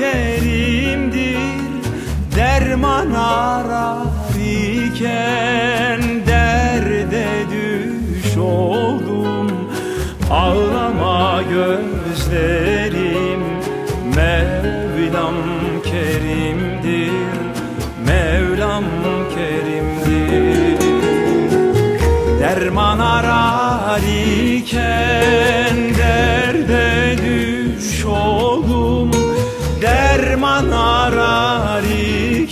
kerimdir Derman arar iken derde düş oldum. Ağlama gözlerim Mevlam kerimdir. Mevlam kerimdir. Derman arar iken derde düş Derman ararken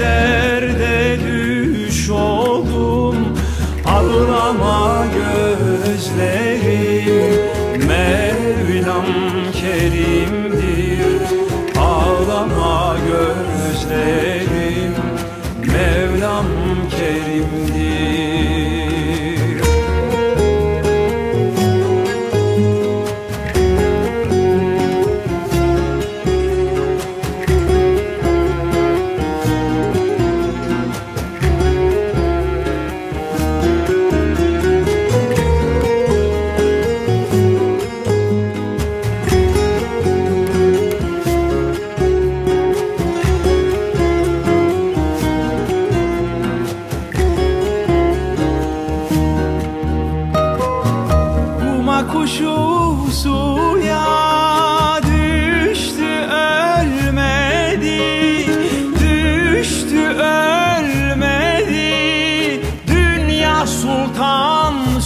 derde düş oldum. Ağlama gözlerim Mevlam kerimdir. Ağlama gözlerim Mevlam kerimdir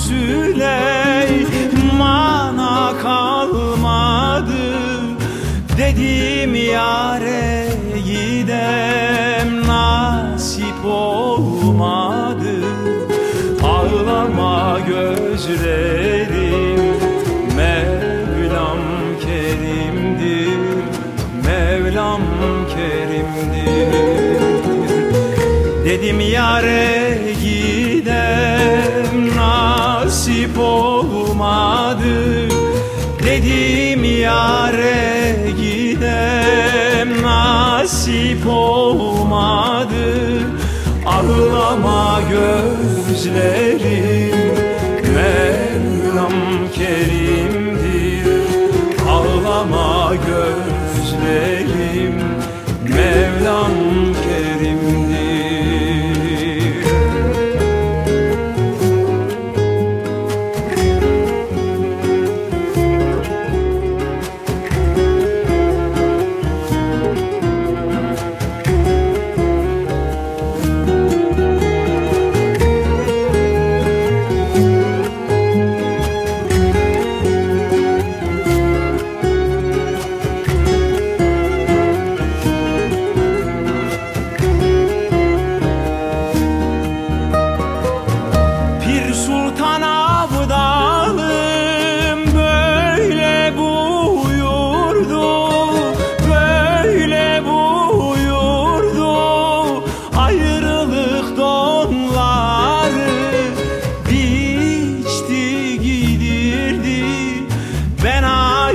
Süleyman'a kalmadı. Dedim yare gidem nasip olmadı. Ağlama gözlerim Mevlam kerimdir. Mevlam kerimdir. Dedim yare gidem olmadı Dedim yare gidem. Nasip olmadı. Ağlama gözlerim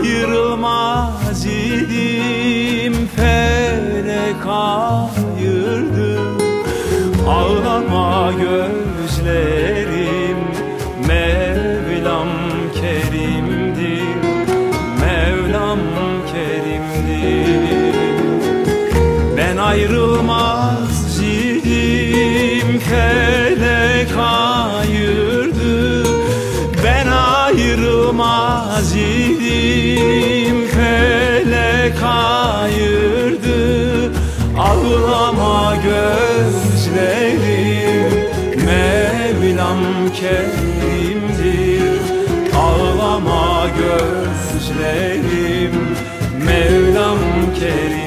ayrılmaz idim felek ayırdı Ağlama gözlerim Mevlam kerimdir Mevlam kerimdir. Ben ayrılmaz idim Felek Kim felek Ağlama gözlerim. Mevlam kerimdir Ağlama gözlerim. Mevlam kerim